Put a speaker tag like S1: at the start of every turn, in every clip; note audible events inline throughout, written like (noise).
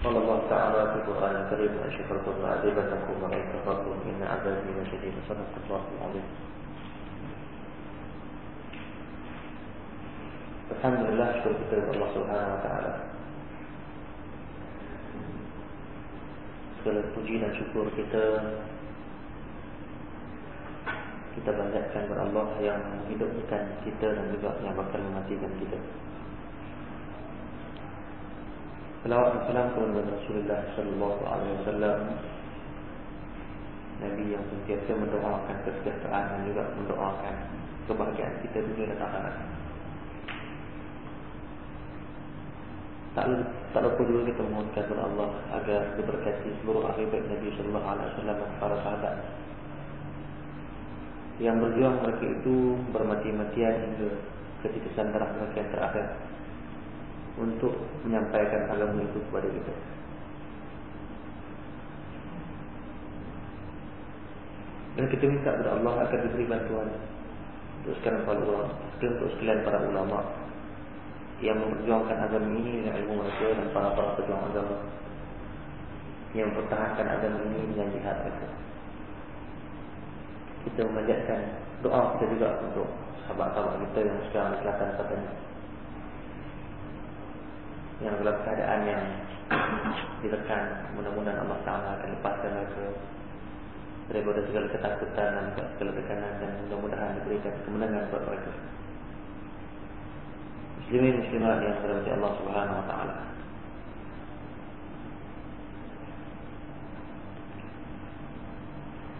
S1: قال الله تعالى في القرآن الكريم إن شكرتم لأزيدنكم وإن كفرتم إن عذابي لشديد صدق الله العظيم الحمد لله شكر كثير الله سبحانه وتعالى segala puji dan syukur kita kita banyakkan kepada Allah yang hidupkan kita dan juga yang akan mematikan kita. Salawat dan salam kepada Rasulullah Sallallahu Alaihi Wasallam. Nabi yang sentiasa mendoakan kesejahteraan dan juga mendoakan kebahagiaan kita dunia dan akhirat. Tak lupa, tak lupa juga kita mohon kepada Allah agar diberkati seluruh ahli baik Nabi Sallallahu Alaihi Wasallam dan para sahabat yang berjuang mereka itu bermati-matian hingga ketika sandarah mereka terakhir untuk menyampaikan alam itu kepada kita. Dan kita minta kepada Allah akan diberi bantuan untuk sekalian para ulama, untuk sekalian para ulama yang memperjuangkan agama ini dengan ilmu mereka dan para para pejuang agama yang mempertahankan agama ini dengan jihad mereka. Kita memanjatkan doa kita juga untuk sahabat-sahabat kita yang sekarang di selatan Fatimah yang dalam keadaan yang ditekan mudah-mudahan Allah Taala akan lepaskan mereka daripada segala ketakutan dan segala tekanan dan mudah-mudahan diberikan kemenangan kepada mereka muslimin muslimat yang terhormat Allah Subhanahu Wa Taala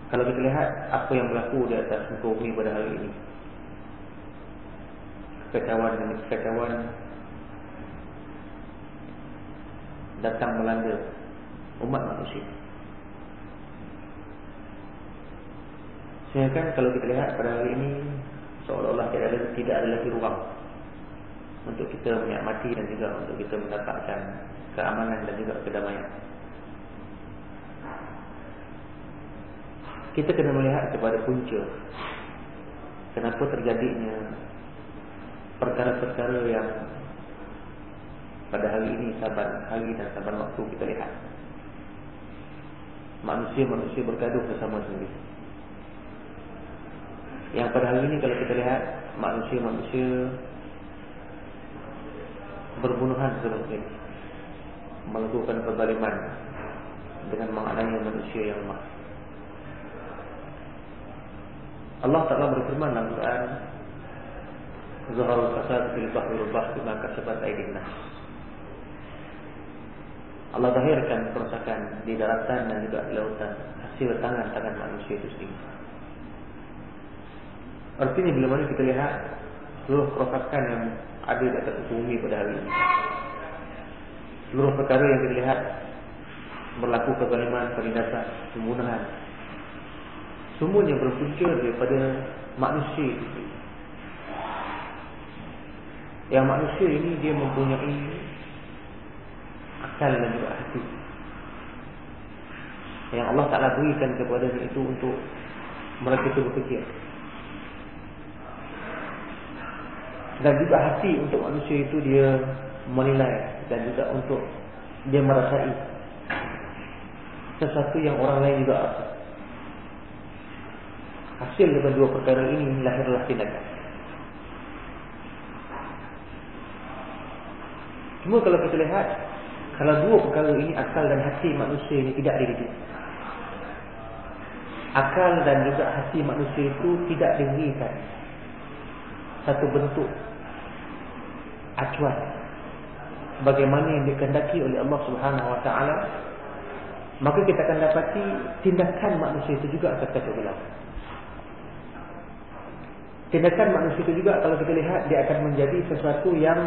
S1: kalau kita lihat apa yang berlaku di atas muka bumi pada hari ini kekacauan demi kekacauan datang melanda umat manusia. Sehingga kalau kita lihat pada hari ini seolah-olah tidak ada tidak ada lagi ruang untuk kita menikmati dan juga untuk kita mendapatkan keamanan dan juga kedamaian. Kita kena melihat kepada punca kenapa terjadinya perkara-perkara yang pada hari ini saban hari dan saban waktu kita lihat manusia-manusia bergaduh bersama sendiri yang pada hari ini kalau kita lihat manusia-manusia berbunuhan sebegini melakukan perbaliman dengan mengadanya manusia yang lemah Allah Ta'ala berfirman dalam Quran Zahar al-Fasad fil-Bahri al-Bahri maka sebat air Allah zahirkan kerusakan di daratan dan juga di lautan hasil tangan-tangan manusia itu sendiri. Artinya bila mana kita lihat seluruh kerusakan yang ada di atas bumi pada hari ini. Seluruh perkara yang kita lihat berlaku kezaliman, perindasan, pembunuhan. Semua yang berpunca daripada manusia itu Yang manusia ini dia mempunyai akal dan juga hati yang Allah Ta'ala berikan kepada dia itu untuk mereka itu berfikir dan juga hati untuk manusia itu dia menilai dan juga untuk dia merasai sesuatu yang orang lain juga rasa hasil daripada dua perkara ini lahirlah tindakan cuma kalau kita lihat kalau dua perkara ini akal dan hati manusia ini tidak ada di Akal dan juga hati manusia itu tidak diberikan satu bentuk acuan bagaimana yang dikendaki oleh Allah Subhanahu wa taala maka kita akan dapati tindakan manusia itu juga akan terbelah. Tindakan manusia itu juga kalau kita lihat dia akan menjadi sesuatu yang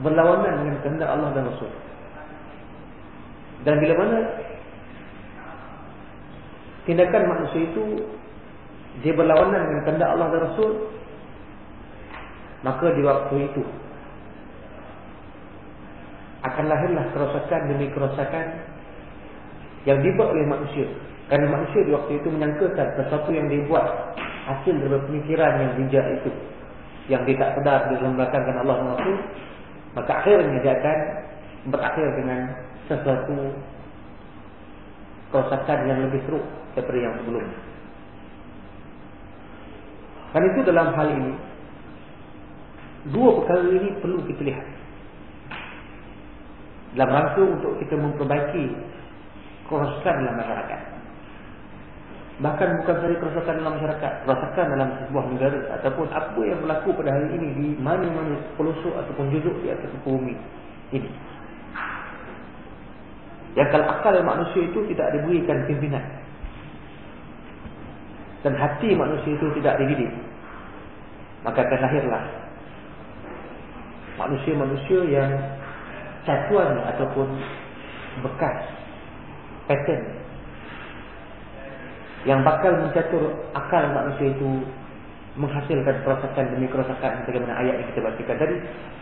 S1: berlawanan dengan kehendak Allah dan Rasul. Dan bila mana tindakan manusia itu dia berlawanan dengan kehendak Allah dan Rasul, maka di waktu itu akan lahirlah kerosakan demi kerosakan yang dibuat oleh manusia. Kerana manusia di waktu itu menyangkakan sesuatu yang dibuat hasil daripada pemikiran yang bijak itu. Yang dia tak sedar dia lembakan Allah dan Rasul Maka akhirnya dia akan berakhir dengan sesuatu kerosakan yang lebih seru daripada yang sebelum. Dan itu dalam hal ini, dua perkara ini perlu kita lihat. Dalam rangka untuk kita memperbaiki kerosakan dalam masyarakat. Bahkan bukan sahaja kerasakan dalam masyarakat Rasakan dalam sebuah negara Ataupun apa yang berlaku pada hari ini Di mana-mana pelosok ataupun juzuk di atas bumi Ini Yang kalau akal manusia itu tidak diberikan pimpinan Dan hati manusia itu tidak dididik Maka akan lahirlah Manusia-manusia yang Satuan ataupun Bekas Pattern yang bakal mencatur akal manusia itu menghasilkan kerosakan demi kerosakan sebagaimana ayat yang kita baca tadi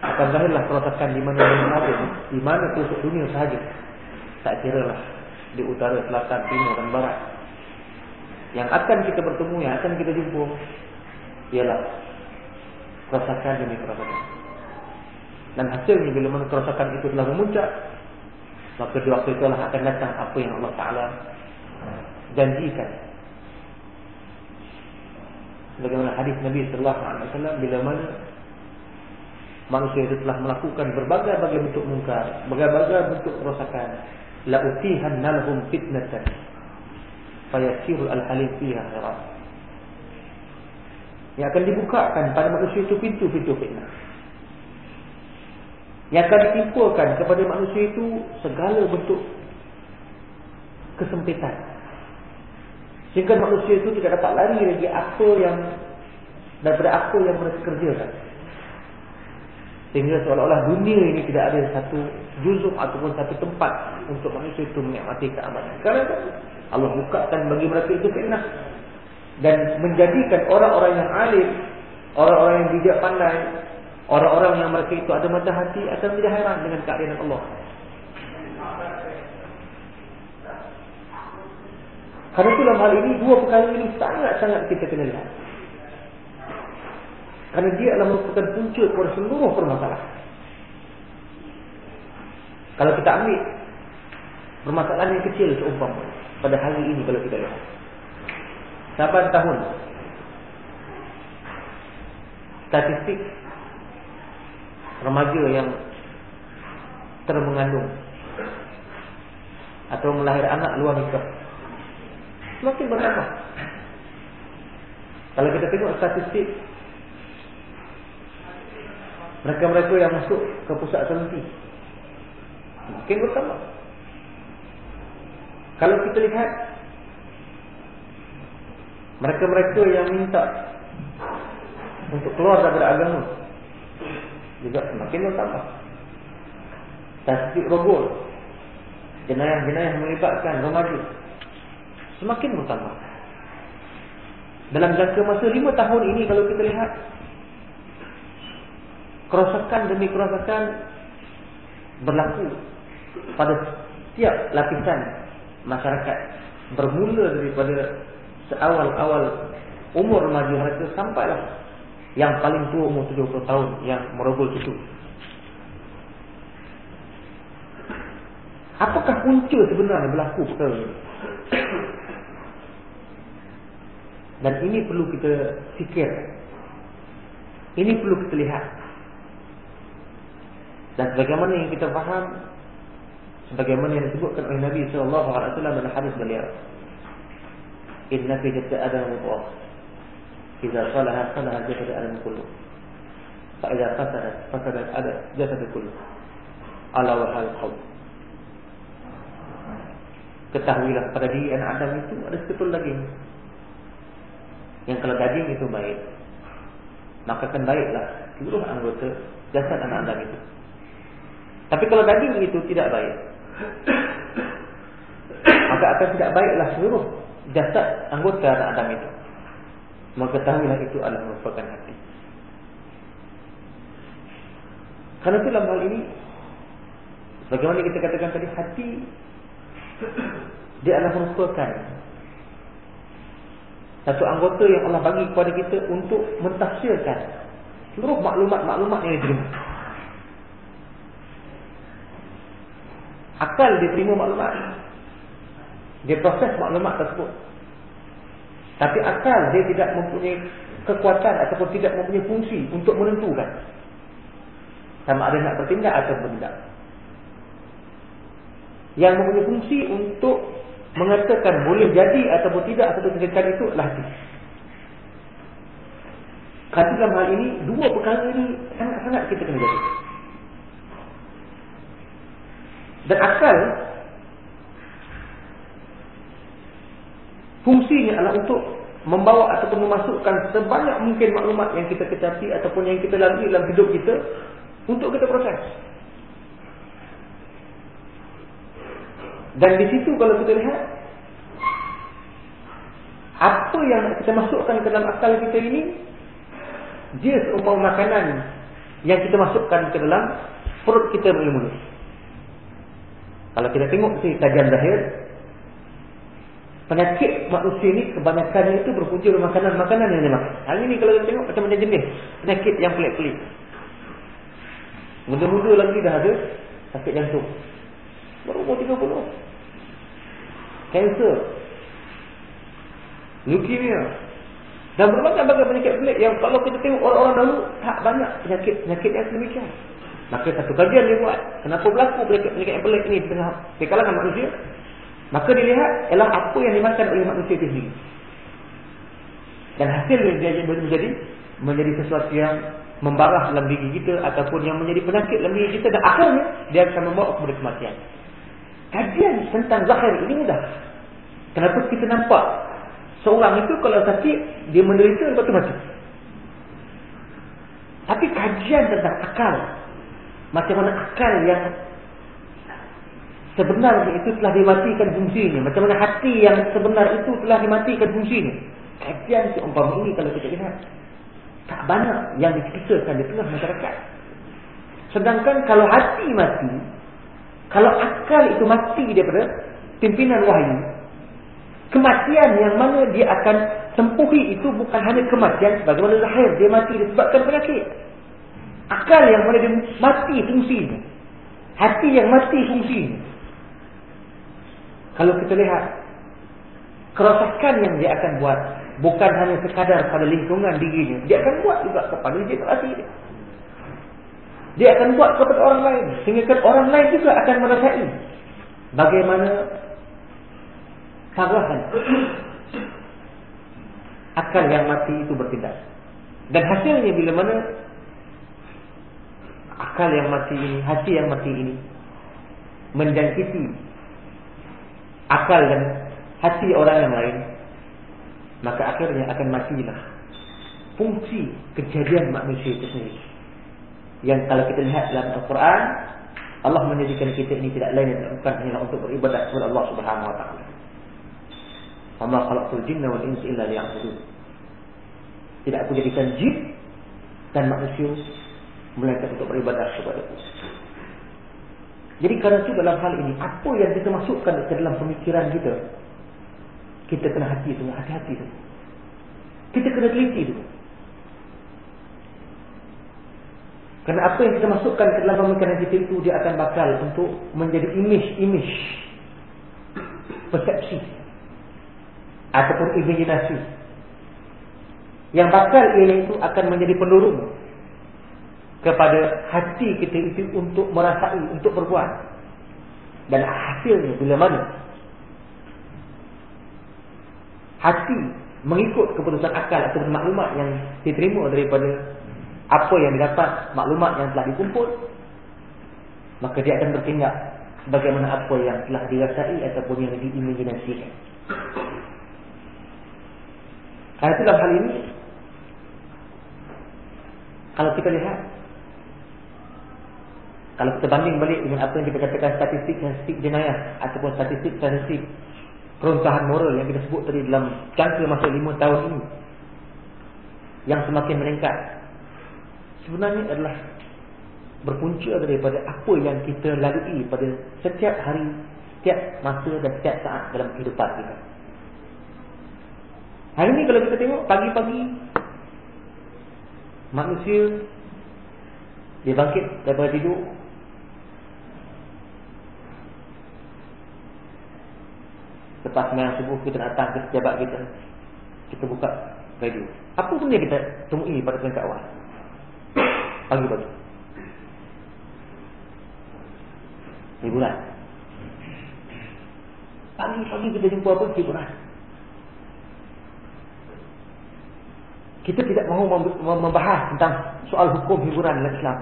S1: akan lahirlah kerosakan di mana dunia ada di mana tusuk dunia sahaja tak kira lah di utara, selatan, timur dan barat yang akan kita bertemu yang akan kita jumpa ialah kerosakan demi kerosakan dan hasilnya bila mana kerosakan itu telah memuncak maka di waktu itulah akan datang apa yang Allah Ta'ala janjikan sebagaimana hadis Nabi sallallahu alaihi wasallam bila mana manusia itu telah melakukan berbagai-bagai bentuk mungkar, berbagai-bagai bentuk kerosakan, la utihan nalhum fitnatan fayasiru al-alim fiha ya yang akan dibukakan pada manusia itu pintu-pintu fitnah. Ia akan ditimpulkan kepada manusia itu segala bentuk kesempitan. Sehingga manusia itu tidak dapat lari dari apa yang daripada apa yang mereka kerjakan. Sehingga seolah-olah dunia ini tidak ada satu juzuk ataupun satu tempat untuk manusia itu menikmati keamanan. Kerana Allah bukakan bagi mereka itu fitnah. Dan menjadikan orang-orang yang alim, orang-orang yang bijak pandai, orang-orang yang mereka itu ada mata hati akan tidak heran dengan keadaan Allah. Karena itu dalam hal ini, dua perkara ini sangat-sangat kita kena lihat. Karena dia adalah merupakan punca kepada seluruh permasalahan. Kalau kita ambil permasalahan yang kecil seumpam pada hari ini kalau kita lihat. Saban tahun statistik remaja yang termengandung atau melahir anak luar nikah semakin bertambah. Kalau kita tengok statistik mereka-mereka yang masuk ke pusat terhenti semakin bertambah Kalau kita lihat Mereka-mereka yang minta Untuk keluar daripada agama Juga semakin bertambah Tasbik rogol Jenayah-jenayah melibatkan remaja semakin bertambah. Dalam jangka masa lima tahun ini kalau kita lihat kerosakan demi kerosakan berlaku pada setiap lapisan masyarakat bermula daripada seawal-awal umur remaja mereka sampailah yang paling tua umur 70 tahun yang merogol itu. Apakah punca sebenarnya berlaku dan ini perlu kita fikir. Ini perlu kita lihat. Dan bagaimana yang kita faham sebagaimana yang disebutkan oleh Nabi sallallahu dalam hadis beliau. Inna fi jasad Adam wa Jika salah salah jasad Adam kullu. Fa idza fasad fasad Adam jasad kullu. Ala wa hal qawl. Ketahuilah pada diri anak Adam itu ada satu lagi yang kalau daging itu baik Maka kan baiklah Seluruh anggota jasad anak-anak itu Tapi kalau daging itu tidak baik Maka akan tidak baiklah seluruh jasad anggota anak-anak itu Maka tahulah itu adalah merupakan hati Karena itu dalam hal ini Bagaimana kita katakan tadi hati Dia adalah merupakan satu anggota yang Allah bagi kepada kita untuk mentafsirkan seluruh maklumat-maklumat yang diterima. Akal dia terima maklumat. Dia proses maklumat tersebut. Tapi akal dia tidak mempunyai kekuatan ataupun tidak mempunyai fungsi untuk menentukan. Sama ada nak bertindak atau tidak. Yang mempunyai fungsi untuk mengatakan boleh jadi ataupun tidak satu kesesatan itu adalah hati. Kata dalam hal ini, dua perkara ini sangat-sangat kita kena jaga. Dan akal fungsinya adalah untuk membawa ataupun memasukkan sebanyak mungkin maklumat yang kita kecapi ataupun yang kita lalui dalam hidup kita untuk kita proses. Dan di situ kalau kita lihat apa yang kita masukkan ke dalam akal kita ini dia seumpama makanan yang kita masukkan ke dalam perut kita melalui mulut. Kalau kita tengok si tajam zahir penyakit manusia ini kebanyakannya itu berpunca dari makanan-makanan yang dia makan. Hal ini kalau kita tengok macam-macam jenis penyakit yang pelik-pelik. Muda-muda lagi dah ada sakit jantung. Baru umur 30 Kanser Leukemia Dan berbagai-bagai penyakit pelik Yang kalau kita tengok orang-orang dahulu Tak banyak penyakit-penyakit yang semikian Maka satu kajian dia buat Kenapa berlaku penyakit-penyakit yang pelik ni Di tengah di manusia Maka dilihat ialah apa yang dimakan oleh manusia itu sendiri Dan hasil dia menjadi Menjadi sesuatu yang Membarah dalam diri kita Ataupun yang menjadi penyakit dalam diri kita Dan akhirnya dia akan membawa kepada kematian Kajian tentang zahir ini mudah. Kenapa kita nampak seorang itu kalau sakit dia menderita lepas tu mati. Tapi kajian tentang akal. Macam mana akal yang sebenarnya itu telah dimatikan fungsinya. Macam mana hati yang sebenar itu telah dimatikan fungsinya. Kajian si umpama ini kalau kita lihat. Tak banyak yang dikisahkan di tengah masyarakat. Sedangkan kalau hati mati, kalau akal itu mati daripada pimpinan wahyu, kematian yang mana dia akan tempuhi itu bukan hanya kematian sebagaimana lahir dia mati disebabkan penyakit. Akal yang mana dia mati ini, Hati yang mati fungsi ini. Kalau kita lihat kerosakan yang dia akan buat bukan hanya sekadar pada lingkungan dirinya, dia akan buat juga kepada generasi dia. dia dia akan buat kepada orang lain sehingga orang lain juga akan merasai bagaimana kagahan akal yang mati itu bertindak dan hasilnya bila mana akal yang mati ini hati yang mati ini menjangkiti akal dan hati orang yang lain maka akhirnya akan matilah fungsi kejadian manusia itu sendiri yang kalau kita lihat dalam Al-Quran Allah menjadikan kita ini tidak lain dan bukan hanya untuk beribadat kepada Allah Subhanahu wa taala. Sama khalaqul jinna wal insa illa liya'budun. Tidak aku jadikan jin dan manusia melainkan untuk beribadat kepada aku. Jadi kerana itu dalam hal ini apa yang kita masukkan ke dalam pemikiran kita kita kena hati dengan hati-hati tu. Kita kena teliti dulu. Kerana apa yang kita masukkan ke dalam pemikiran kita itu dia akan bakal untuk menjadi imej-imej persepsi ataupun imajinasi. Yang bakal ini itu akan menjadi pendorong kepada hati kita itu untuk merasai, untuk berbuat. Dan hasilnya bila mana? Hati mengikut keputusan akal atau maklumat yang diterima daripada apa yang didapat maklumat yang telah dikumpul maka dia akan bertindak sebagaimana apa yang telah dirasai ataupun yang diimajinasikan kerana itu dalam hal ini kalau kita lihat kalau kita banding balik dengan apa yang kita katakan statistik yang statistik jenayah ataupun statistik statistik perusahaan moral yang kita sebut tadi dalam jangka masa lima tahun ini yang semakin meningkat sebenarnya adalah berpunca daripada apa yang kita lalui pada setiap hari, setiap masa dan setiap saat dalam kehidupan kita. Hari ini kalau kita tengok pagi-pagi manusia dia bangkit daripada tidur lepas main subuh kita datang ke pejabat kita kita buka radio apa pun yang kita temui pada peringkat awal Pagi pagi. Hiburan. Pagi pagi kita jumpa apa? Hiburan. Kita tidak mahu membahas tentang soal hukum hiburan dalam Islam.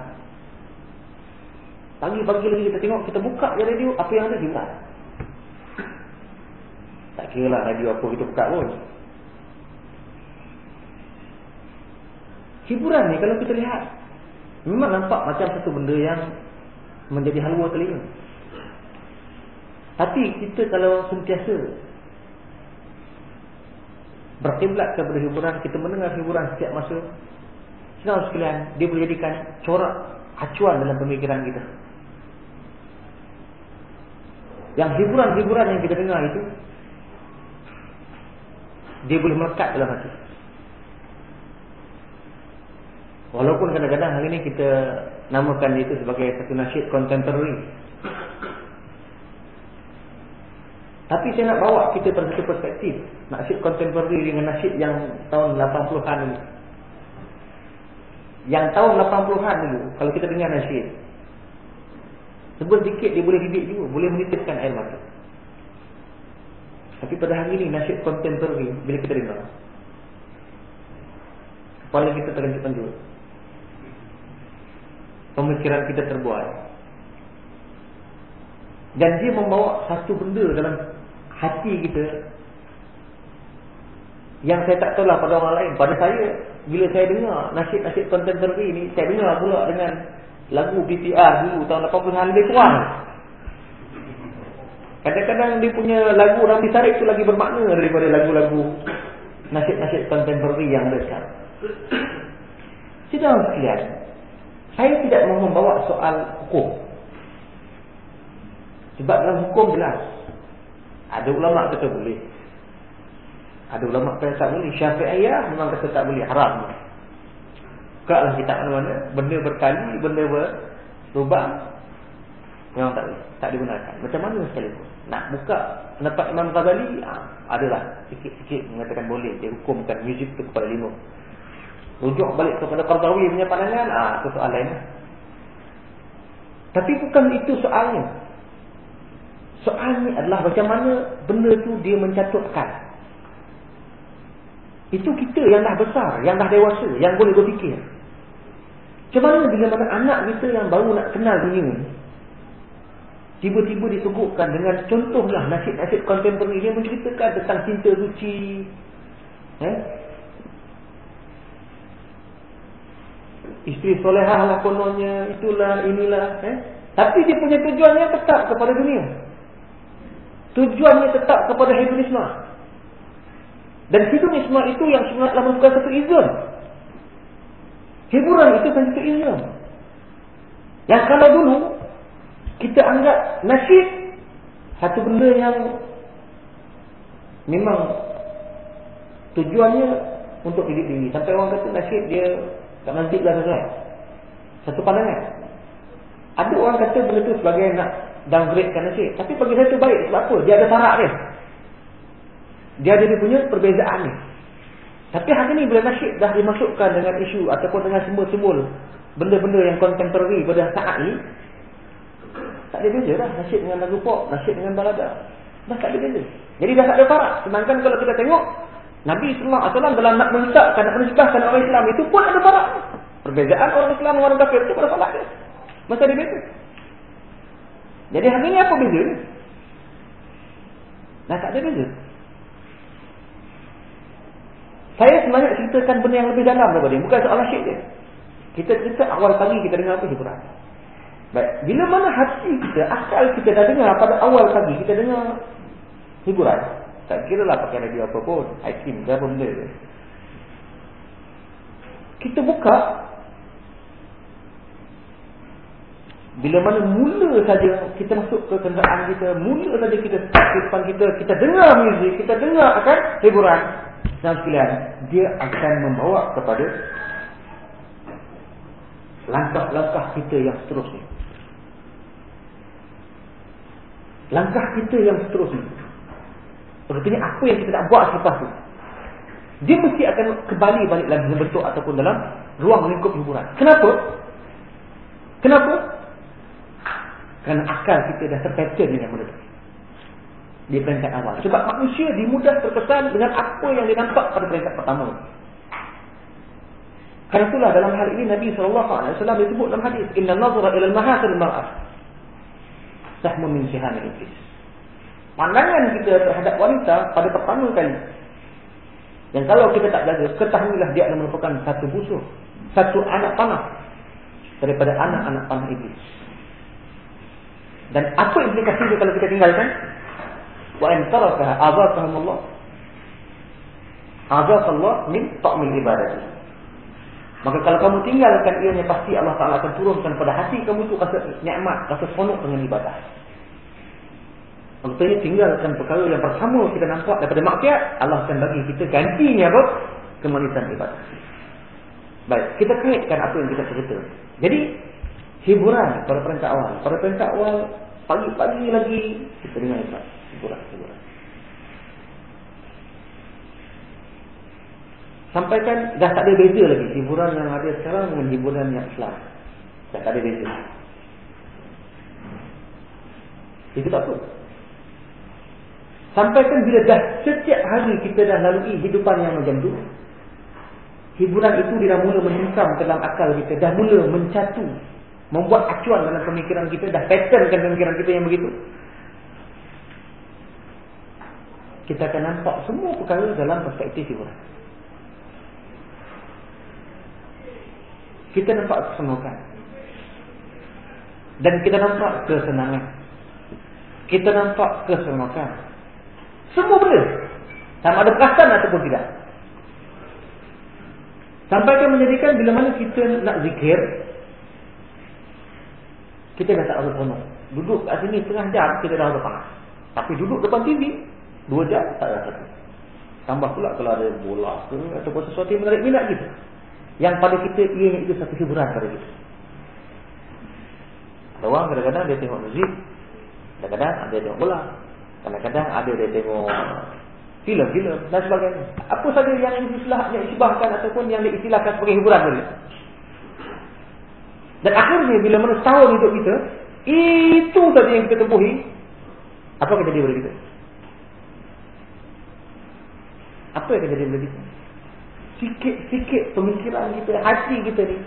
S1: Pagi-pagi lagi kita tengok, kita buka di radio, apa yang ada hiburan. Tak kira lah radio apa kita buka pun. Hiburan ni kalau kita lihat Memang nampak macam satu benda yang Menjadi halwa telinga Tapi kita kalau sentiasa Berkiblat kepada hiburan Kita mendengar hiburan setiap masa Senang sekalian Dia boleh jadikan corak acuan dalam pemikiran kita Yang hiburan-hiburan yang kita dengar itu Dia boleh melekat dalam hati Walaupun kadang-kadang hari ini kita namakan itu sebagai satu nasyid contemporary. Tapi saya nak bawa kita pada satu perspektif. Nasyid contemporary dengan nasyid yang tahun 80-an dulu. Yang tahun 80-an dulu, kalau kita dengar nasyid. Sebut sedikit dia boleh hidup juga, boleh menitipkan air mata. Tapi pada hari ini nasyid contemporary bila kita dengar. Kepala kita terkejut-kejut pemikiran kita terbuat. Dan dia membawa satu benda dalam hati kita yang saya tak tahu lah pada orang lain. Pada saya, bila saya dengar nasib-nasib kontenteri ini, saya dengar pula dengan lagu BTR dulu tahun 80-an lebih kurang. Kadang-kadang dia punya lagu Rambi Sarik itu lagi bermakna daripada lagu-lagu nasib-nasib kontenteri yang besar. Sedang sekalian, saya tidak mau membawa soal hukum. Sebab dalam hukum jelas. Ada ulama kata boleh. Ada ulama kata tak boleh. Syafi'iyah memang kata tak boleh. Haram. Bukalah kita mana-mana. Benda berkali, benda berubah. Memang tak boleh. Tak digunakan. Macam mana sekalipun. Nak buka pendapat Imam Ghazali. Ah, adalah. Sikit-sikit mengatakan boleh. Dia hukumkan. Yusuf itu kepada lima. Rujuk balik kepada Qardawi punya pandangan, ah itu soal lain. Tapi bukan itu soalnya. Soalnya adalah macam mana benda tu dia mencatutkan. Itu kita yang dah besar, yang dah dewasa, yang boleh berfikir. Macam mana bila mana anak kita yang baru nak kenal dunia ni, tiba-tiba ditegukkan dengan contohlah nasib-nasib contemporary dia menceritakan tentang cinta suci, eh? Isteri solehah lah kononnya, itulah, inilah. Eh? Tapi dia punya tujuannya tetap kepada dunia. Tujuannya tetap kepada hedonisme. Dan hedonisme itu yang sebenarnya bukan satu izun. Hiburan itu kan satu izun. Yang kalau dulu, kita anggap nasib satu benda yang memang tujuannya untuk hidup tinggi. Sampai orang kata nasib dia tak nasib lah tuan Satu pandangan. Ada orang kata benda tu sebagai nak downgradekan nasib. Tapi bagi saya tu baik. Sebab apa? Dia ada tarak dia. Dia ada dia punya perbezaan ni. Tapi hari ni bila nasib dah dimasukkan dengan isu ataupun dengan semua-semua benda-benda yang contemporary pada saat ni. Tak ada beza lah. Nasib dengan lagu pop, nasib dengan balada. Dah tak ada beza. Jadi dah tak ada tarak. Sedangkan kalau kita tengok Nabi sallallahu alaihi wasallam dalam nak mensahkan nak menisbahkan orang Islam itu pun ada perbezaan. Perbezaan orang Islam dengan orang kafir itu pada salah dia. Masa dia beza. Jadi hari ini apa beza? Nah tak ada beza. Saya sebenarnya ceritakan benda yang lebih dalam daripada dia Bukan soalan syik dia. Kita cerita awal pagi kita dengar apa hiburan. Baik. Bila mana hati kita, akal kita dah dengar pada awal pagi kita dengar hiburan. Tak kira lah pakai radio apa pun. Hakim ke apa benda. Kita buka. Bila mana mula saja kita masuk ke kenderaan kita. Mula saja kita start ke depan kita. Kita dengar muzik. Kita dengar akan hiburan. Dan sekalian. Dia akan membawa kepada. Langkah-langkah kita yang seterusnya. Langkah kita yang seterusnya. Berarti apa yang kita nak buat selepas tu Dia mesti akan kembali balik lagi dalam bentuk ataupun dalam ruang lingkup hiburan Kenapa? Kenapa? Kerana akal kita dah terpecah dengan benda tu Di peringkat awal Sebab manusia dimudah terkesan dengan apa yang dia nampak pada peringkat pertama Kerana itulah dalam hal ini Nabi SAW disebut dalam hadis Inna nazra ilal mahasin mar'af Sahmu min jihana iblis pandangan kita terhadap wanita pada pertama kali. Dan kalau kita tak jaga, ketahuilah dia adalah merupakan satu busur. Satu anak panah. Daripada anak-anak panah itu. Dan apa implikasi dia kalau kita tinggalkan? Wa antarakah azatahum Allah. Azat Allah min ta'mil ibadah. Maka kalau kamu tinggalkan ianya, pasti Allah Ta'ala akan turunkan pada hati kamu tu rasa nikmat, rasa senuk dengan ibadah. Maksudnya tinggalkan perkara yang pertama kita nampak daripada maksiat Allah akan bagi kita gantinya apa? Kemanisan ibadah Baik, kita kaitkan apa yang kita cerita Jadi, hiburan pada perintah awal Pada perintah awal, pagi-pagi lagi kita dengar ibadah Hiburan, hiburan Sampaikan, dah tak ada beza lagi Hiburan yang ada sekarang dengan hiburan yang selam Dah tak ada beza Itu tak apa Sampai kan bila dah setiap hari kita dah lalui hidupan yang macam tu Hiburan itu dah mula menyusam dalam akal kita Dah mula mencatu Membuat acuan dalam pemikiran kita Dah patternkan pemikiran kita yang begitu Kita akan nampak semua perkara dalam perspektif hiburan Kita nampak kesenangan Dan kita nampak kesenangan Kita nampak kesenangan semua benda. Sama ada perasan ataupun tidak. Sampai dia menjadikan bila mana kita nak zikir, kita dah tak rasa penuh. Duduk kat sini setengah jam, kita dah rasa panas. Tapi duduk depan TV, dua jam tak ada. penuh. Tambah pula kalau ada bola ke, ataupun sesuatu yang menarik minat kita. Yang pada kita, ia itu satu hiburan pada kita. Ada orang kadang-kadang dia tengok muzik, kadang-kadang dia tengok bola. Kadang-kadang ada dia tengok filem-filem dan sebagainya. Apa saja yang diistilahkan, isbahkan ataupun yang diistilahkan sebagai hiburan tadi. Dan akhirnya bila mana setahun hidup kita, itu saja yang kita tempuhi, apa yang jadi oleh kita? Apa yang jadi oleh kita? Sikit-sikit pemikiran kita, hati kita ni,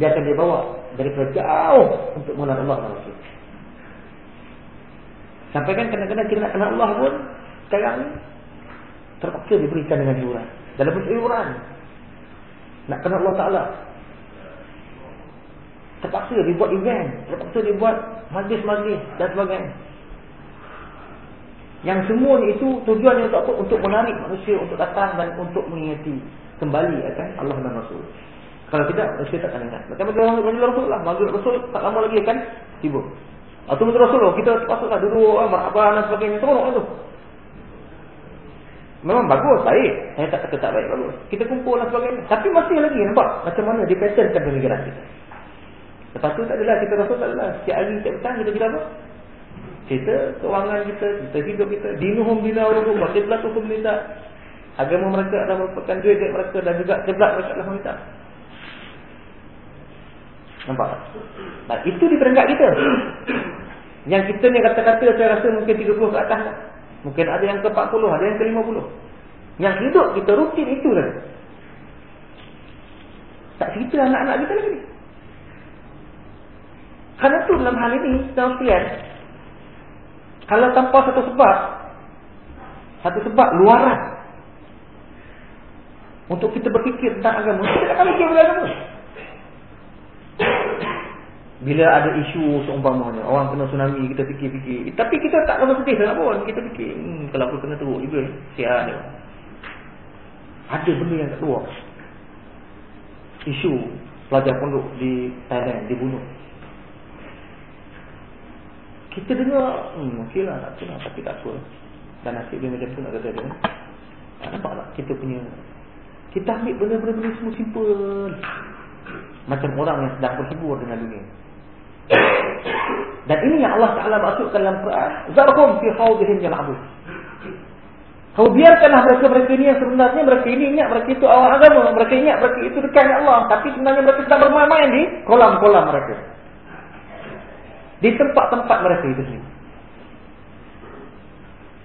S1: dia akan dibawa dari jauh untuk mengenal Allah dan Rasulullah. Sampai kan kadang-kadang kita nak kenal Allah pun sekarang terpaksa diberikan dengan hiburan. Dalam bentuk hiburan. Nak kenal Allah Ta'ala. Terpaksa dibuat event. Terpaksa dibuat majlis-majlis dan sebagainya. Yang semua itu tujuannya untuk apa? Untuk menarik manusia untuk datang dan untuk mengingati kembali akan ya Allah dan Rasul. Kalau tidak, manusia tak akan ingat. Macam Rasul lah. Manusia Rasul tak lama lagi akan tiba. Atau ah, betul Rasulullah kita patutlah duduk apa ah, dan sebagainya teruk tu. Memang bagus baik. Saya tak kata tak baik bagus. Kita kumpul dan sebagainya. Tapi masih lagi nampak macam mana dia pattern kat pemikiran kita. Lepas tu tak adalah kita rasa tak adalah. Setiap hari setiap petang kita bila apa? Cerita kewangan kita, kita hidup kita. Dinuhum bila orang rumah. Dia belah tukum minta. Agama mereka adalah merupakan duit duit mereka dan juga sebelah mereka adalah minta. Nampak Nah, itu di peringkat kita. Yang kita ni kata-kata saya rasa mungkin 30 ke atas lah. Mungkin ada yang ke 40, ada yang ke 50. Yang hidup kita rutin itu lah. Tak cerita anak-anak kita lagi ni. Kerana tu dalam hal ini, dalam pian, kalau tanpa satu sebab, satu sebab luaran, untuk kita berfikir tentang agama, kita tak akan fikir agama. Bila ada isu seumpamanya Orang kena tsunami Kita fikir-fikir Tapi kita tak kena sedih Tak pun Kita fikir hmm, Kalau aku kena teruk juga Sihat Ada benda yang tak keluar Isu Pelajar pondok Di Thailand Dibunuh Kita dengar hmm, Okey lah Tak apa lah, Tapi tak apa Dan nasib dia macam tu Nak kata dia Tak nampak tak Kita punya Kita ambil benda-benda Semua simple Macam orang yang sedang berhibur Dengan dunia (coughs) Dan ini yang Allah Taala maksudkan dalam Quran, "Zarhum fi khawdihim yal'abun." Kau biarkanlah mereka mereka ini yang sebenarnya mereka ini ingat mereka itu awal agama, mereka ingat mereka itu dekat dengan Allah, tapi sebenarnya mereka sedang bermain-main di kolam-kolam mereka. Di tempat-tempat mereka itu sendiri.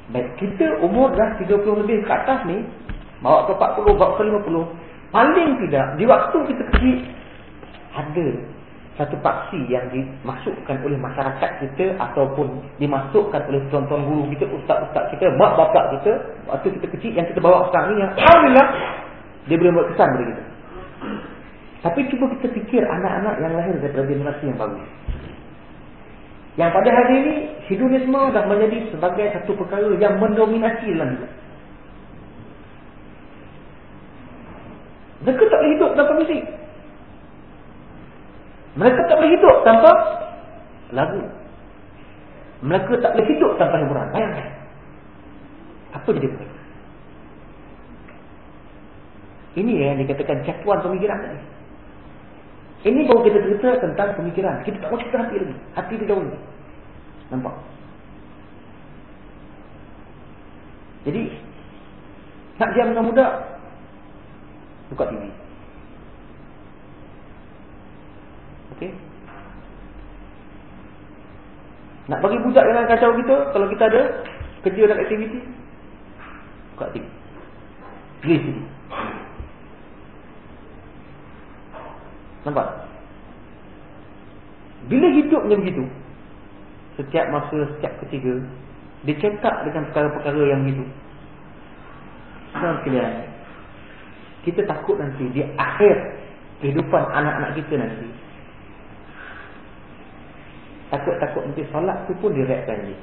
S1: Baik, kita umur dah 30 lebih ke atas ni, bawa ke 40, bawa ke 50, paling tidak di waktu kita kecil, ada satu paksi yang dimasukkan oleh masyarakat kita ataupun dimasukkan oleh tuan-tuan guru kita, ustaz-ustaz kita, mak bapak kita waktu kita kecil yang kita bawa sekarang ini yang Alhamdulillah dia boleh buat kesan pada kita. Tapi cuba kita fikir anak-anak yang lahir daripada generasi yang bagus. Yang pada hari ini hedonisme dah menjadi sebagai satu perkara yang mendominasi dalam kita. Mereka tak boleh hidup tanpa musik. Mereka tak boleh hidup tanpa lagu. Mereka tak boleh hidup tanpa hiburan. Bayangkan. Apa jadi mereka? Ini yang dikatakan cakuan pemikiran tadi. Ini kalau kita cerita tentang pemikiran. Kita tak mahu hati lagi. Hati di daun ini. Nampak? Jadi, nak diam dengan muda, buka TV. Okey. Nak bagi budak dengan kacau kita kalau kita ada kerja dan aktiviti. Buka tip. Please. Sini. Nampak? Bila hidupnya begitu, setiap masa, setiap ketiga, dia cetak dengan perkara-perkara yang begitu. Sekarang sekalian, kita takut nanti di akhir kehidupan anak-anak kita nanti, Takut-takut nanti solat tu pun direkkan dia.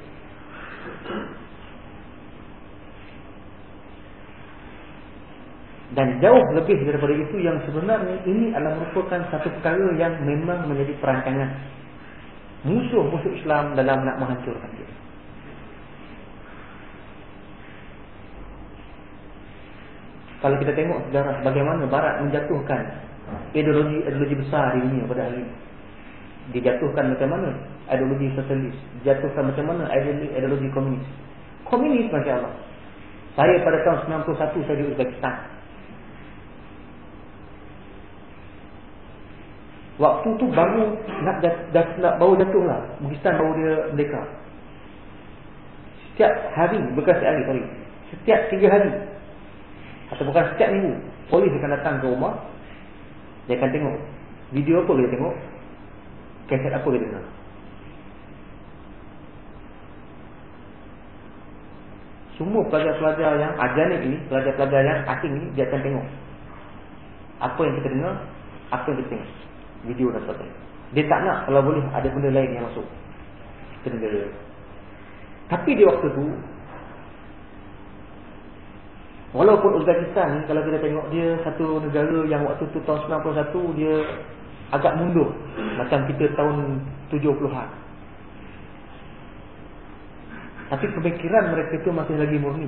S1: Dan jauh lebih daripada itu yang sebenarnya ini adalah merupakan satu perkara yang memang menjadi perancangan musuh-musuh Islam dalam nak menghancurkan dia. Kalau kita tengok sejarah bagaimana Barat menjatuhkan ideologi-ideologi besar di dunia pada hari ini. Dijatuhkan bagaimana? ideologi sosialis jatuhkan macam mana ideologi, ideologi komunis komunis masya Allah saya pada tahun 91 saya di Uzbekistan waktu tu baru nak, dat, dat, nak baru jatuh lah Uzbekistan baru dia merdeka setiap hari bukan setiap hari sorry. setiap 3 hari atau bukan setiap minggu polis akan datang ke rumah dia akan tengok video apa dia tengok kaset apa dia tengok Semua pelajar-pelajar yang ajanik ni, Pelajar-pelajar yang asing ni, Dia akan tengok Apa yang kita dengar Apa yang kita tengok Video dan sebagainya Dia tak nak kalau boleh Ada benda lain yang masuk Ke negara Tapi di waktu tu Walaupun Uzbekistan Kalau kita tengok dia Satu negara yang waktu tu Tahun 1991 Dia agak mundur Macam kita tahun 70-an tapi pemikiran mereka itu masih lagi murni.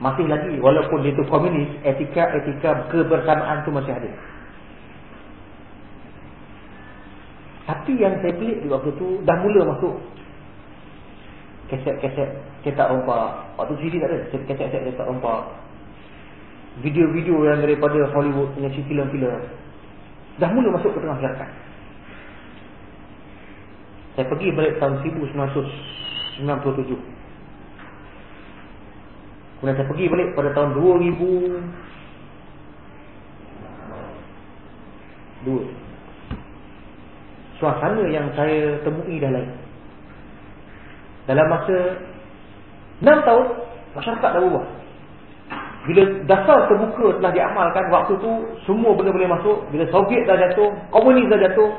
S1: Masih lagi walaupun itu komunis, etika-etika kebersamaan itu masih ada. Tapi yang saya pelik di waktu itu dah mula masuk kesek kesek, cetak rompak. Waktu sini tak ada, kesek kesek, cetak rompak. Video-video yang daripada Hollywood punya filem-filem, Dah mula masuk ke tengah masyarakat. Saya pergi balik tahun 1997 Kemudian saya pergi balik pada tahun 2002 Suasana yang saya temui dah lain Dalam masa 6 tahun Masyarakat dah berubah bila dasar terbuka telah diamalkan Waktu tu semua benda boleh masuk Bila Soviet dah jatuh Komunis dah jatuh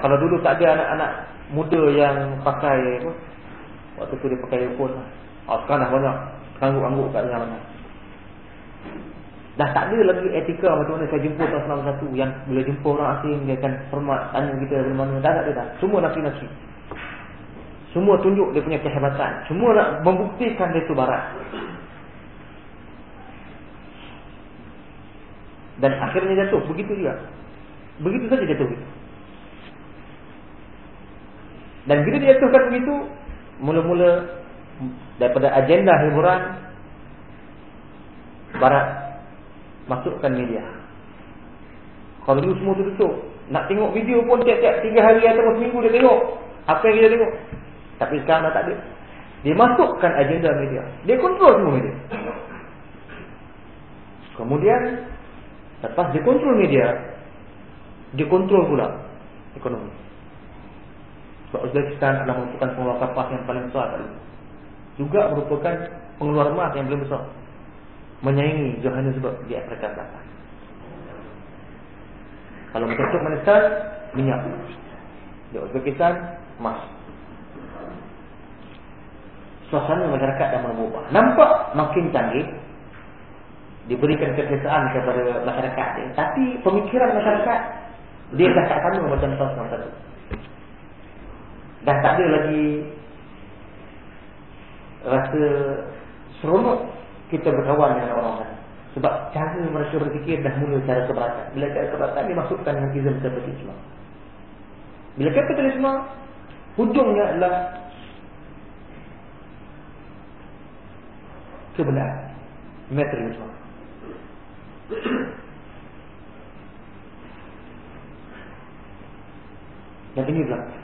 S1: Kalau dulu tak ada anak-anak muda yang pakai apa? Waktu tu dia pakai telefon. Lah. Ah sekarang dah banyak angguk-angguk kat dalam mana. Dah tak ada lagi etika macam mana saya jumpa tahun satu yang bila jumpa orang asing dia akan hormat tanya kita dari mana. Dah tak ada dah. Semua nafsi-nafsi. Semua tunjuk dia punya kehebatan. Semua nak membuktikan dia tu barat. Dan akhirnya jatuh. Begitu juga. Begitu saja jatuh. Begitu. Dan bila dijatuhkan begitu, mula-mula daripada agenda hiburan barat masukkan media. Kalau dulu semua tertutup, nak tengok video pun tiap-tiap tiga hari atau seminggu dia tengok. Apa yang dia tengok? Tapi sekarang dah tak ada. Dia masukkan agenda media. Dia kontrol semua media. Kemudian lepas dia kontrol media, dia kontrol pula ekonomi. Sebab Uzbekistan adalah merupakan pengeluar kapas yang paling besar tadi. Juga merupakan pengeluar emas yang paling besar. Menyaingi Johannesburg di Afrika Selatan. Kalau mencetuk manisan, minyak. Di Uzbekistan, emas. Suasana masyarakat yang berubah. Nampak makin canggih. Diberikan kekesaan kepada masyarakat. Tapi pemikiran masyarakat, dia dah tak sama macam tahun-tahun dah tak ada lagi rasa seronok kita berkawan dengan orang lain sebab cara mereka berfikir dah mula cara keberatan bila cara keberatan dimasukkan hatizm seperti Islam bila kapitalisme hujungnya adalah kebenaran materialisme dan ini berlaku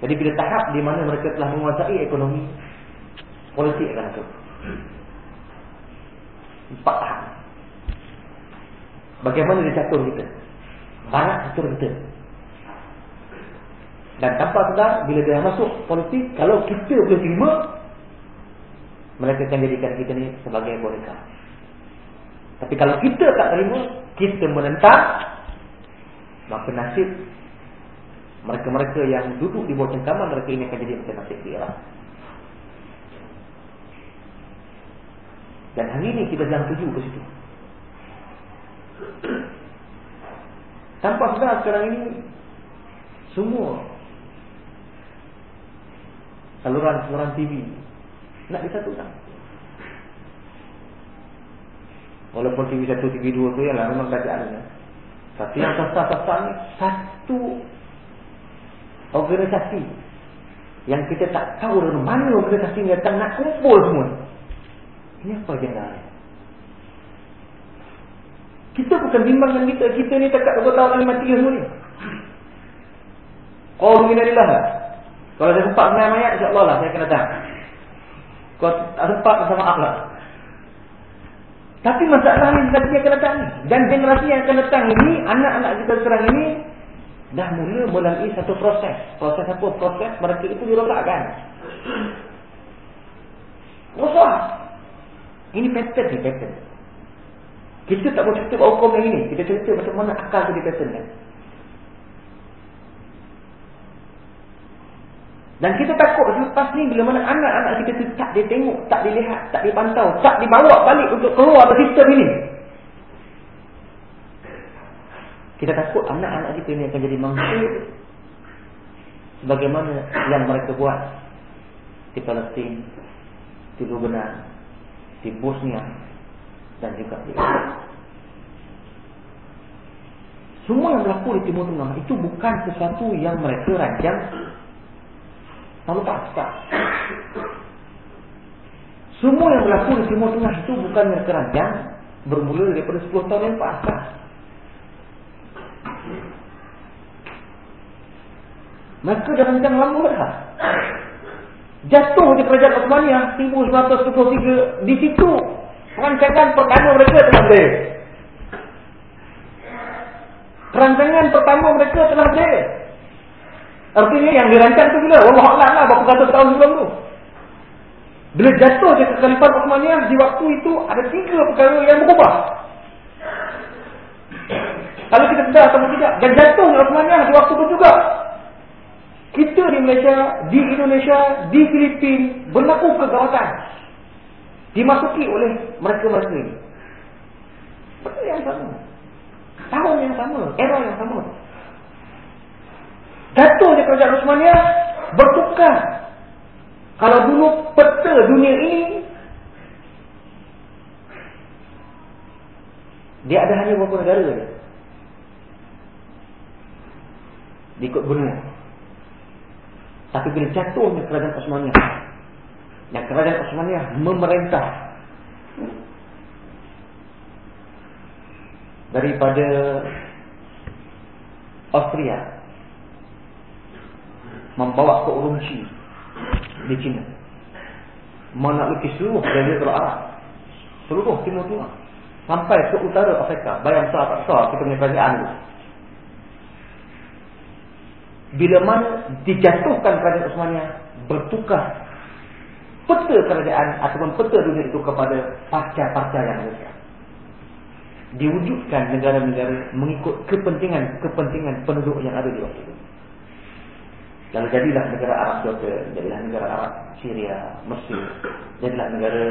S1: jadi bila tahap di mana mereka telah menguasai ekonomi Politik akan itu Empat tahap Bagaimana dia catur kita Barat catur kita Dan tanpa sedar Bila dia masuk politik Kalau kita boleh terima Mereka akan jadikan kita ni sebagai boneka Tapi kalau kita tak terima Kita menentang Maka nasib mereka-mereka yang duduk di bawah cengkaman mereka ini akan jadi macam nasib di Dan hari ini kita jangan tuju ke situ. Tanpa sudah sekarang ini semua saluran-saluran TV nak disatukan. Walaupun TV 1, TV 2 tu ialah memang kerajaan. Tapi yang sasar-sasar ni satu organisasi yang kita tak tahu dari mana organisasi ni datang nak kumpul semua ini apa jenis kita bukan bimbang yang kita kita ni tak tahu tahu lima mati semua ni kalau mungkin lah kalau saya sempat dengan mayat insyaAllah lah saya akan datang Kau tak sempat sama akhlak tapi masalah ini, generasi yang akan ni Dan generasi yang akan datang ini Anak-anak kita sekarang ini dah mula melalui satu proses. Proses apa? Proses mereka itu dirosakkan. Rosak. Ini pattern ni, pattern. Kita tak boleh cerita hukum yang ini. Kita cerita macam mana akal di itu dipatternkan. Dan kita takut lepas ni bila mana anak-anak kita tu tak dia tak dilihat, tak dipantau, tak dibawa balik untuk keluar dari sistem ini. Kita takut anak-anak kita ini akan jadi mangkuk sebagaimana yang mereka buat di Palestin, di Lubnan, di Bosnia dan juga di Irak. Semua yang berlaku di Timur Tengah itu bukan sesuatu yang mereka rancang lalu paksa. Semua yang berlaku di Timur Tengah itu bukan yang rancang bermula daripada 10 tahun yang paksa. Maka dalam bidang lama dah. Jatuh di kerajaan Osmania 1923 di situ. Rancangan pertama mereka telah berdaya. Rancangan pertama mereka telah berdaya. Artinya yang dirancang tu bila? Allah Allah lah, berapa ratus tahun sebelum tu. Bila jatuh je kekalipan Osmania, di waktu itu ada tiga perkara yang berubah. Kalau kita tidak atau tidak, dan jatuh ke Osmania di waktu itu juga kita di Malaysia, di Indonesia, di Filipin berlaku kegawatan dimasuki oleh mereka-mereka ini. Betul yang sama. Tahun yang sama, era yang sama. Datuk di kerajaan Rosmania bertukar. Kalau dulu peta dunia ini, dia ada hanya beberapa negara saja. Dia ikut benua. Tapi bila jatuhnya kerajaan Osmania Yang kerajaan Osmania memerintah Daripada Austria Membawa ke Urumqi Di China Menakluki seluruh Jalilatul Arab Seluruh Timur Tua Sampai ke utara Afrika Bayang sah tak sah kita punya kerajaan bila mana dijatuhkan kerajaan Uthmaniyah bertukar peta kerajaan ataupun peta dunia itu kepada pasca-pasca yang mereka diwujudkan negara-negara mengikut kepentingan-kepentingan penduduk yang ada di waktu itu lalu jadilah negara Arab Jota jadilah negara Arab Syria Mesir jadilah negara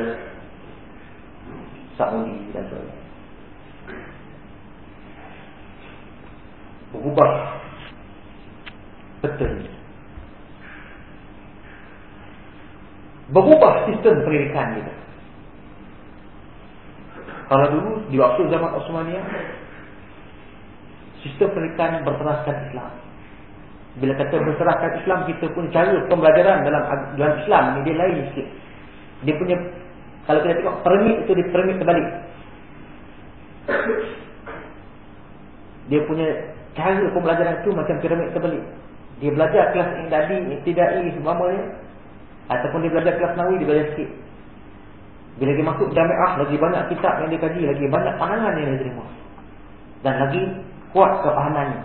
S1: Saudi dan sebagainya berubah Betul Berubah sistem pendidikan kita Kalau dulu di waktu zaman Osmania Sistem pendidikan berteraskan Islam Bila kata berteraskan Islam Kita pun cara pembelajaran dalam dalam Islam ini Dia lain sikit Dia punya Kalau kita tengok permit itu dia permit terbalik Dia punya cara pembelajaran itu macam piramid terbalik dia belajar kelas indadi, semua semuanya ataupun dia belajar kelas nawi, dia belajar sikit bila dia masuk jamiah, lagi banyak kitab yang dia kaji, lagi banyak pandangan yang dia terima dan lagi kuat kepahamannya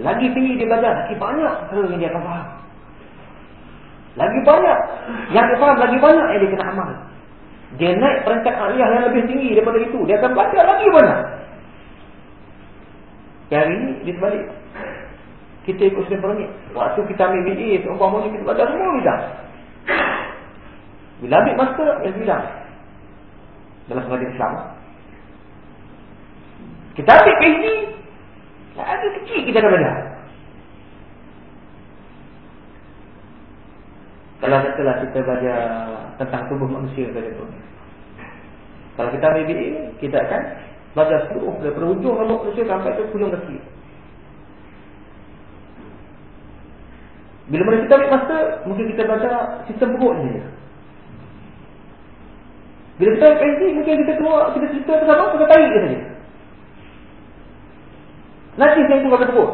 S1: lagi tinggi dia belajar, lagi banyak perkara yang dia akan faham lagi banyak yang dia faham, lagi banyak yang dia kena amal dia naik peringkat aliyah yang lebih tinggi daripada itu, dia akan belajar lagi banyak yang ini, dia terbalik kita ikut sistem perangai. Waktu kita ambil BA, seumpamanya kita belajar semua bidang. Bila ambil master, ambil bidang. Dalam pengajian Islam. Kita ambil PhD, tak ada kecil kita dah belajar. Kalau kita katalah kita belajar tentang tubuh manusia pada tu. Kalau kita ambil BA, kita akan belajar seluruh dari hujung rambut manusia sampai ke pulang kecil. Bila mana kita ambil masa, mungkin kita baca cerita buruk ni. Bila kita ambil pensi, mungkin kita keluar, kita cerita sama kita tarik ke sini. Nanti saya tu kata buruk.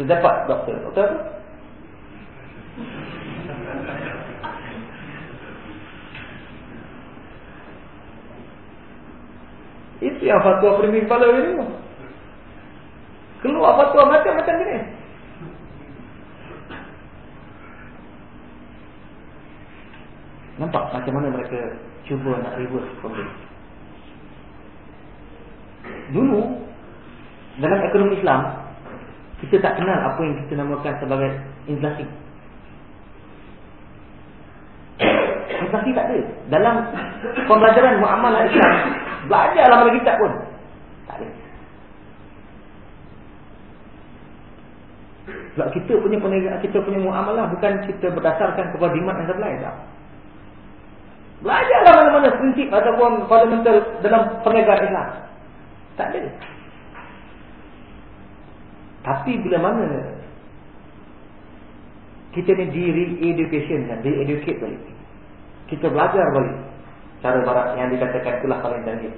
S1: Saya dapat doktor. Doktor apa? Itu yang fatwa primi kepala ini. Keluar fatwa macam-macam ni. -macam Nampak macam mana mereka cuba nak reverse problem. Dulu dalam ekonomi Islam kita tak kenal apa yang kita namakan sebagai inflasi. (coughs) Inflasi tak ada. Dalam pembelajaran muamalah Islam, belajar lama lagi tak pun. Tak ada. Sebab kita punya penegak, kita punya muamalah bukan kita berdasarkan kepada dimat yang terlain tak? Belajarlah mana-mana prinsip ataupun fundamental dalam perniagaan Islam. Tak ada. Tapi bila mana kita ni di-re-education kan, di-educate balik. Kita belajar balik cara barat yang dikatakan itulah paling canggih.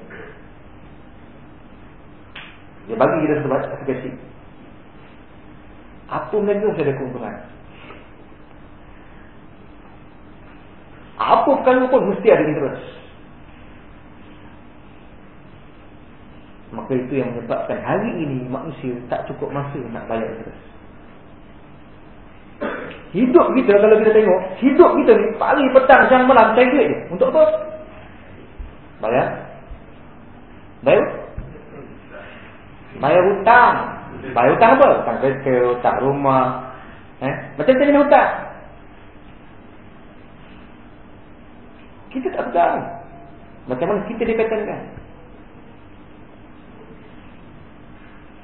S1: Dia bagi kita sebuah aplikasi. Apa menurut saya ada keuntungan? Apa perkara pun mesti ada interest Maka itu yang menyebabkan hari ini manusia tak cukup masa nak bayar interest Hidup kita kalau kita tengok Hidup kita ni pagi petang siang malam cair duit je Untuk apa? Bayar Bayar Bayar hutang Bayar hutang apa? Hutang kereta, hutang rumah eh? Macam macam ni hutang Kita tak pegang. Macam mana kita dikatakan?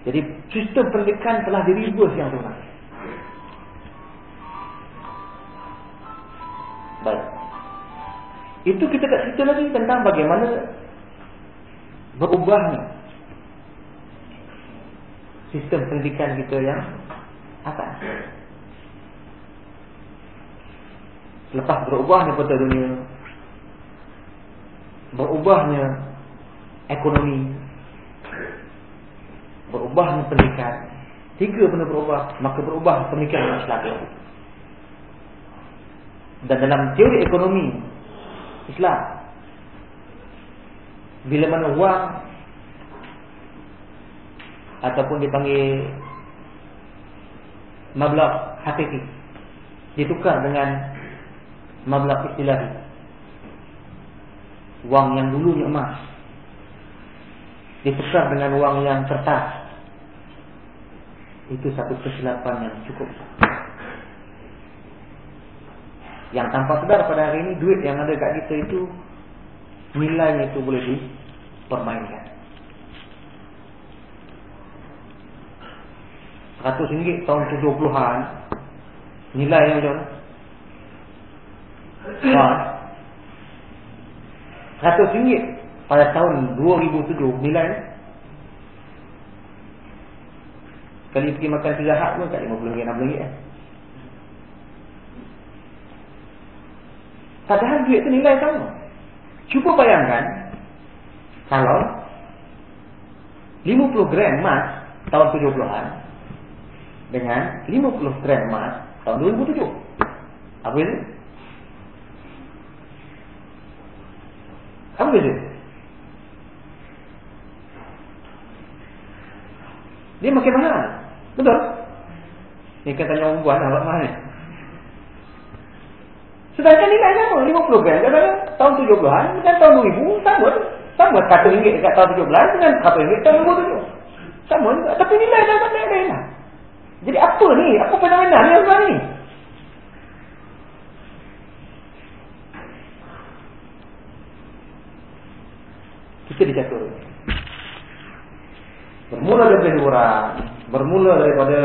S1: Jadi sistem pendekan telah diribus yang tuan. Baik. Itu kita tak cerita lagi tentang bagaimana berubah ni. Sistem pendidikan kita yang apa? Selepas berubah daripada dunia berubahnya ekonomi, berubahnya pernikahan Tiga benda berubah, maka berubah pemikiran masyarakat. Dan dalam teori ekonomi Islam, bila mana wang ataupun dipanggil mablah hakiki ditukar dengan mablah istilahnya. Wang yang dulunya emas Dipesar dengan wang yang kertas Itu satu kesilapan yang cukup Yang tanpa sedar pada hari ini Duit yang ada kat kita itu Nilai itu boleh dipermainkan 100 ringgit tahun 70-an Nilai yang macam mana? 100 ringgit pada tahun 2007-2009 eh. kali pergi makan tiga hak pun kat 50 ringgit 60 ringgit eh. padahal duit tu nilai sama cuba bayangkan kalau 50 gram emas tahun 70-an dengan 50 gram emas tahun 2007 apa itu? Apa beza? Dia makin mana? Betul? Ini katanya orang buah lah, nak mahal. Sedangkan ni lain sama. 50 gram. Katanya tahun 70-an dengan tahun 2000 sama. Sama kata ringgit dekat tahun 17 dengan kata ringgit tahun 2007. Sama. Tapi nilai dah sama. Jadi apa ni? Apa fenomena ni? Apa ni? ketika turun. Bermula dari hiburan, bermula daripada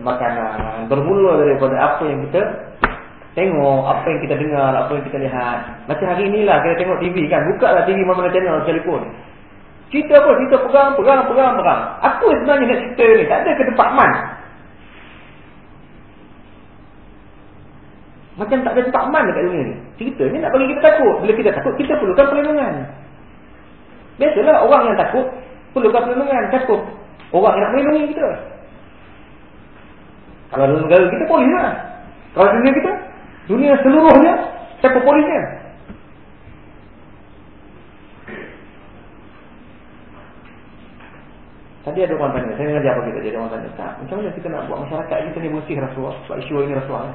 S1: makanan, bermula daripada apa yang kita tengok, apa yang kita dengar, apa yang kita lihat. Macam hari inilah kita tengok TV kan, buka lah TV mana-mana channel, telefon. Cerita apa? Cerita pegang, pegang, pegang, pegang. Apa sebenarnya nak cerita ni? Tak ada ke man? Macam tak ada departemen dekat dunia ni. Cerita ni nak bagi kita takut. Bila kita takut, kita perlukan perlindungan. Biasalah orang yang takut Perlukan perlindungan Takut Orang nak melindungi kita Kalau dalam negara kita polis lah Kalau dunia kita Dunia seluruhnya Takut polisnya Tadi ada orang tanya Saya mengajar apa kita jadi ada orang tanya Tak macam mana kita nak buat masyarakat Kita ni bersih Rasulullah Sebab isu ini Rasulullah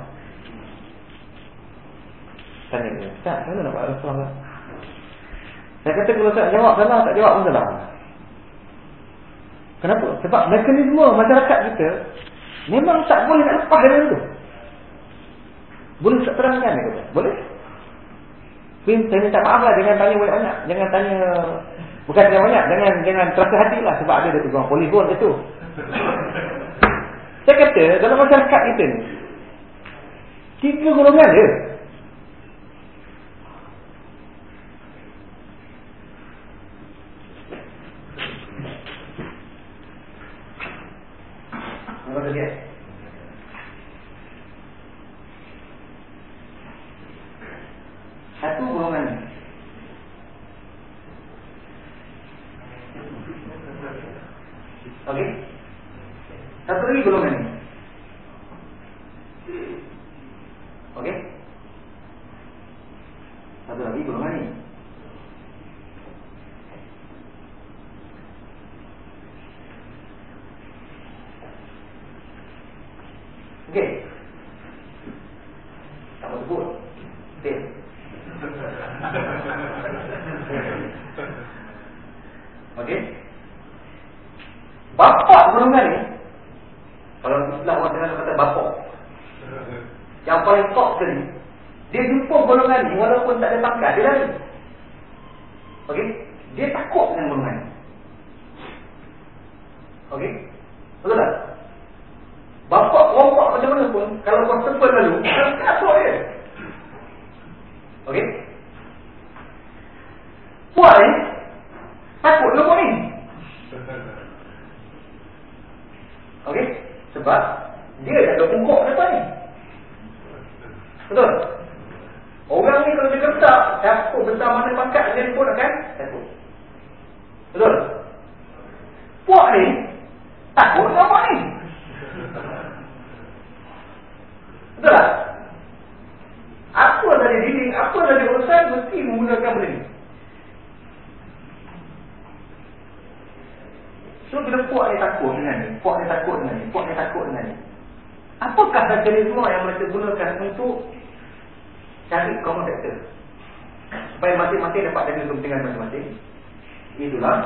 S1: Tanya dia Tak macam nak buat Rasulullah saya kata kalau saya jawab salah, tak jawab pun salah. Kenapa? Sebab mekanisme masyarakat kita memang tak boleh nak lepas dari itu. Boleh tak terangkan ni kata? Boleh? Queen, saya minta maaf lah jangan tanya banyak-banyak. Jangan tanya... Bukan tanya banyak, jangan jangan terasa hati lah sebab ada tu orang poligon itu. saya kata dalam masyarakat kita ni, tiga golongan je. Sebab dia tak ada pungkuk ke depan ni. Betul? Orang ni kalau dia gertak, takut besar mana pangkat dia pun akan takut. Betul? Puak ni, takut dengan ni. Betul tak? Apa di dinding, apa di urusan, mesti menggunakan benda ni. So bila puak dia takut dengan ni, puak dia takut dengan ni, puak dia takut dengan ni. Apakah semua yang mereka gunakan untuk cari komodator? Supaya masing-masing dapat dari kepentingan masing-masing. Itulah.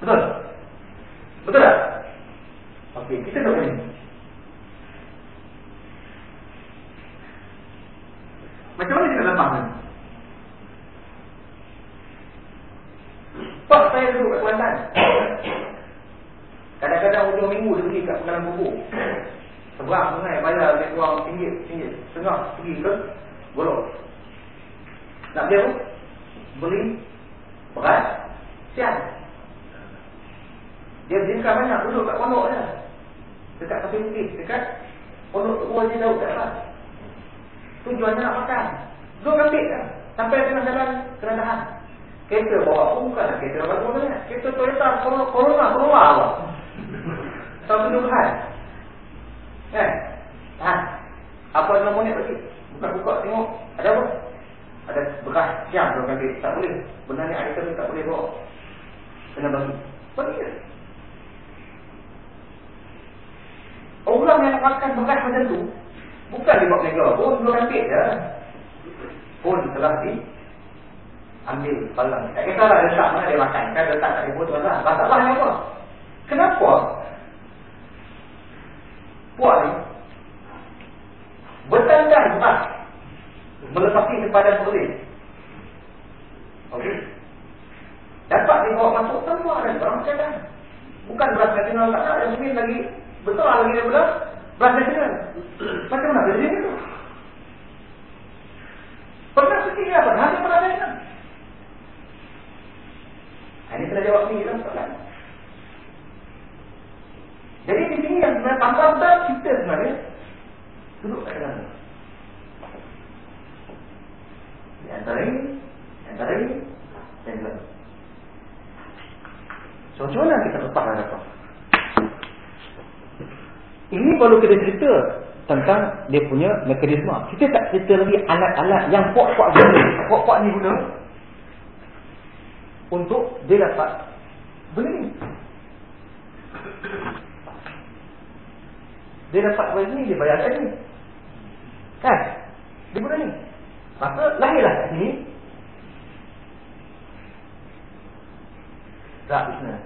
S1: Betul? Betul tak? Okey, kita nak pembunuhan. Kan? Ha. Apa nama ni tadi? Buka buka tengok, ada apa? Ada bekas jam dalam kaki. Tak boleh. Benar ni item tak boleh bawa. Kena bagi. Pergi. Orang yang makan bekas macam tu Bukan dia buat mega pun Dua kapit je Pun telah di Ambil palang Tak kisahlah letak mana dia makan Kan letak tak ibu tu lah Tak yang apa Kenapa puan ni bertandang emas melepaskan kepada perlis ok dapat dibawa masuk semua ada orang cadang bukan beras nasional tak ada mungkin lagi betul lah lagi dia beras beras nasional. macam mana dia jadi tu pernah sikit dia apa hanya pernah kacional ini kena jawab ni dalam soalan jadi di sini yang saya tanpa kita kita sebenarnya duduk kat dalam. Di antara ini, di antara ini, dan dalam. So, macam mana lah kita lepas dengan apa? Ini baru kita cerita tentang dia punya mekanisme. Kita tak cerita lagi alat-alat yang kuat-kuat guna. Kuat-kuat ni guna untuk dia dapat beli Dia dapat bayar ni, dia bayar lagi. Kan? Dia guna ni. Maka lahirlah kat sini. Tak, Bismillah.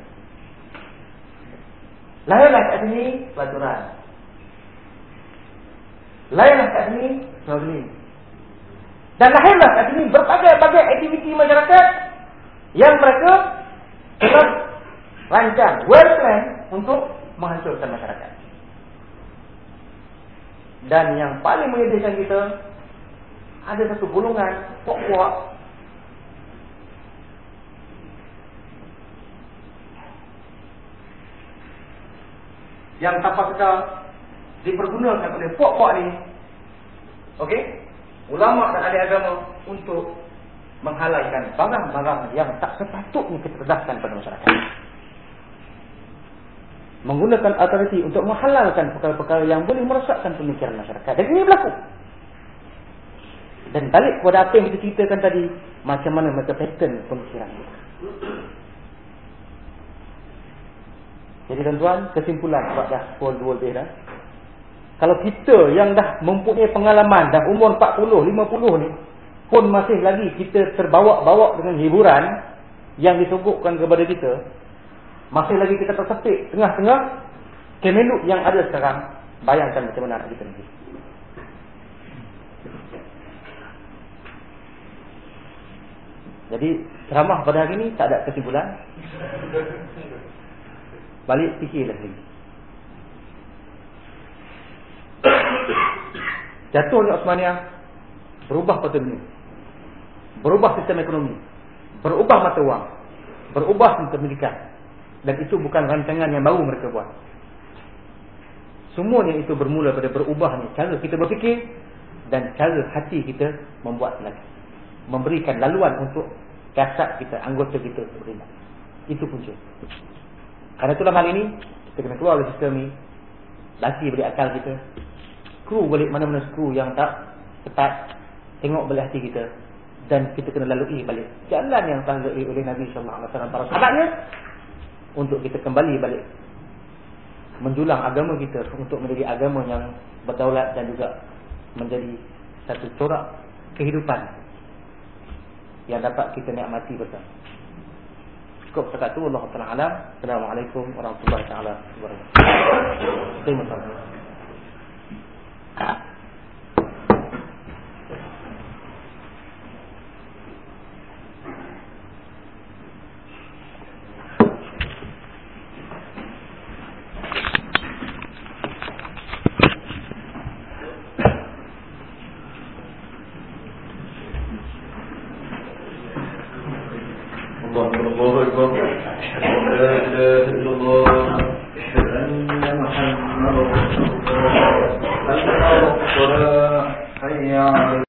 S1: Lahirlah kat sini, pelaturan. Lahirlah kat sini, problem. Dan lahirlah kat sini, berbagai-bagai aktiviti masyarakat yang mereka telah rancang, well plan untuk menghancurkan masyarakat. Dan yang paling menyedihkan kita Ada satu golongan Kok kuat Yang tanpa suka Dipergunakan oleh pok-pok ni Okey Ulama dan ahli agama Untuk menghalalkan barang-barang Yang tak sepatutnya kita kedahkan pada masyarakat menggunakan autoriti untuk menghalalkan perkara-perkara yang boleh merosakkan pemikiran masyarakat. Dan ini berlaku. Dan balik kepada apa yang kita ceritakan tadi, macam mana mereka pattern pemikiran kita. Jadi tuan-tuan, kesimpulan sebab dah 10-12 lebih dah. Kalau kita yang dah mempunyai pengalaman dah umur 40-50 ni, pun masih lagi kita terbawa-bawa dengan hiburan yang disuguhkan kepada kita, masih lagi kita tersepit tengah-tengah kemeluk yang ada sekarang. Bayangkan macam mana kita nanti. Jadi ramah pada hari ini tak ada kesimpulan. Balik fikirlah lagi. (coughs) Jatuhnya Osmania berubah pada dunia. Berubah sistem ekonomi. Berubah mata wang. Berubah sistem pendidikan. Dan itu bukan rancangan yang baru mereka buat. Semuanya itu bermula pada berubah berubahnya cara kita berfikir dan cara hati kita membuat lagi. Memberikan laluan untuk kasat kita, anggota kita beriman. Itu punca. Karena itulah hal ini, kita kena keluar dari sistem ini. Laki beri akal kita. Kru balik mana-mana kru yang tak tepat tengok balik hati kita. Dan kita kena lalui balik jalan yang telah lalui oleh Nabi SAW. Sahabatnya, untuk kita kembali balik menjulang agama kita untuk menjadi agama yang berdaulat dan juga menjadi satu corak kehidupan yang dapat kita nikmati bersama. Cukup setakat itu Allah taala alam. Assalamualaikum warahmatullahi taala wabarakatuh. Terima kasih.